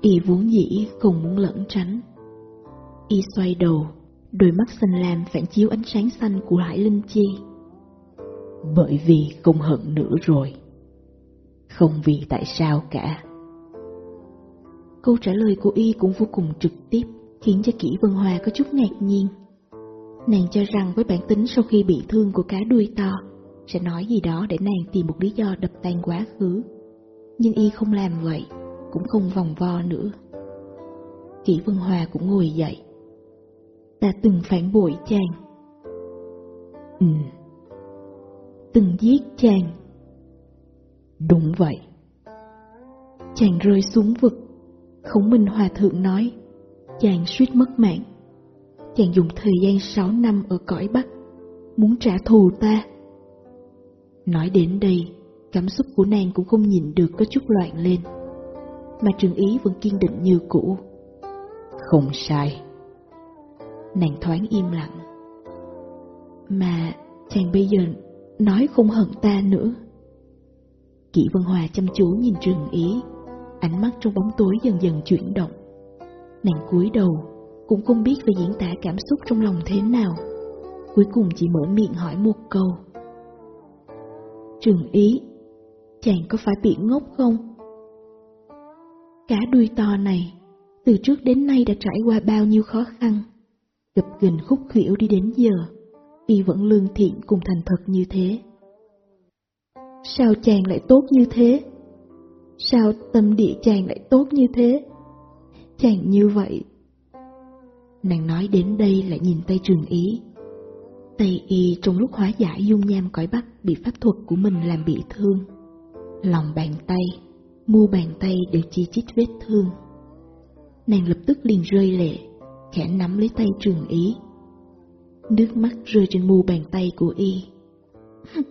y vốn dĩ không muốn lẩn tránh. Y xoay đầu, đôi mắt xanh lam phản chiếu ánh sáng xanh của Hải Linh Chi. Bởi vì không hận nữa rồi, không vì tại sao cả. Câu trả lời của y cũng vô cùng trực tiếp, khiến cho Kỷ Vân Hòa có chút ngạc nhiên. Nàng cho rằng với bản tính sau khi bị thương của cá đuôi to, sẽ nói gì đó để nàng tìm một lý do đập tan quá khứ. Nhưng y không làm vậy, cũng không vòng vo nữa. Kỷ Vân Hòa cũng ngồi dậy. Ta từng phản bội chàng. Ừ. Từng giết chàng. Đúng vậy. Chàng rơi xuống vực. Khổng Minh Hòa Thượng nói, chàng suýt mất mạng. Chàng dùng thời gian 6 năm ở cõi Bắc, muốn trả thù ta. Nói đến đây, cảm xúc của nàng cũng không nhìn được có chút loạn lên. Mà trường ý vẫn kiên định như cũ. Không sai. Nàng thoáng im lặng. Mà chàng bây giờ nói không hận ta nữa. Kỷ Vân Hòa chăm chú nhìn trường ý, ánh mắt trong bóng tối dần dần chuyển động. Nàng cúi đầu, cũng không biết phải diễn tả cảm xúc trong lòng thế nào. Cuối cùng chỉ mở miệng hỏi một câu. Trường ý, chàng có phải bị ngốc không? Cả đuôi to này, từ trước đến nay đã trải qua bao nhiêu khó khăn, gập ghềnh khúc khỉu đi đến giờ, y vẫn lương thiện cùng thành thật như thế. Sao chàng lại tốt như thế? Sao tâm địa chàng lại tốt như thế? Chàng như vậy. Nàng nói đến đây lại nhìn tay trường ý, Tay y trong lúc hóa giải dung nham cõi bắc bị pháp thuật của mình làm bị thương. Lòng bàn tay, mu bàn tay đều chi chít vết thương. Nàng lập tức liền rơi lệ, khẽ nắm lấy tay trường ý. Nước mắt rơi trên mu bàn tay của y.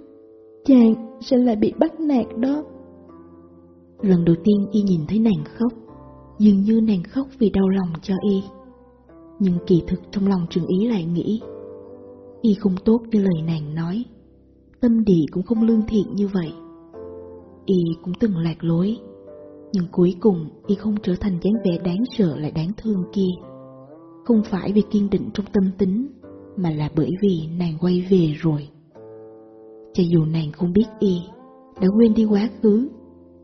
Chàng sẽ lại bị bắt nạt đó. Lần đầu tiên y nhìn thấy nàng khóc, dường như nàng khóc vì đau lòng cho y. Nhưng kỳ thực trong lòng trường ý lại nghĩ Y không tốt như lời nàng nói Tâm địa cũng không lương thiện như vậy Y cũng từng lạc lối. Nhưng cuối cùng Y không trở thành dáng vẻ đáng sợ lại đáng thương kia. Không phải vì kiên định trong tâm tính Mà là bởi vì nàng quay về rồi. Cho dù nàng không biết Y Đã quên đi quá khứ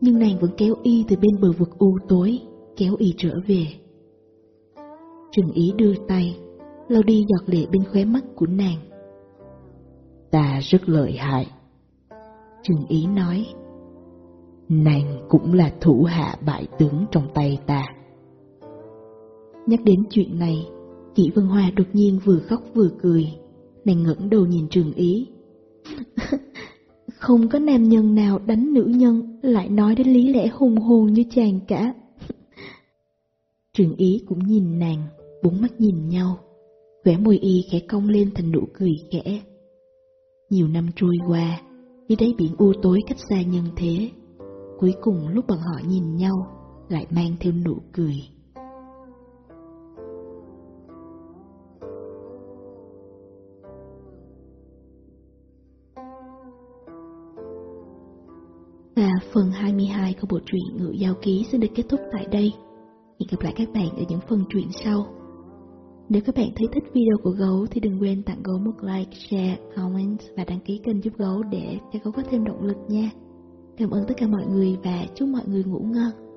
Nhưng nàng vẫn kéo Y từ bên bờ vực u tối Kéo Y trở về. Trừng Ý đưa tay lau đi giọt lệ bên khóe mắt của nàng. Ta rất lợi hại. Trừng Ý nói, nàng cũng là thủ hạ bại tướng trong tay ta. Nhắc đến chuyện này, Kỷ Vân Hoa đột nhiên vừa khóc vừa cười, nàng ngẩng đầu nhìn Trường Ý. Không có nam nhân nào đánh nữ nhân lại nói đến lý lẽ hùng hồn như chàng cả. Trường Ý cũng nhìn nàng, bốn mắt nhìn nhau, vẻ môi y khẽ cong lên thành nụ cười khẽ. Nhiều năm trôi qua, đi đáy biển u tối cách xa nhân thế, cuối cùng lúc bọn họ nhìn nhau lại mang theo nụ cười. Và phần 22 của bộ truyện Ngự Giao Ký sẽ được kết thúc tại đây. Hẹn gặp lại các bạn ở những phần truyện sau. Nếu các bạn thấy thích video của Gấu thì đừng quên tặng Gấu một like, share, comment và đăng ký kênh giúp Gấu để cho Gấu có thêm động lực nha. Cảm ơn tất cả mọi người và chúc mọi người ngủ ngon.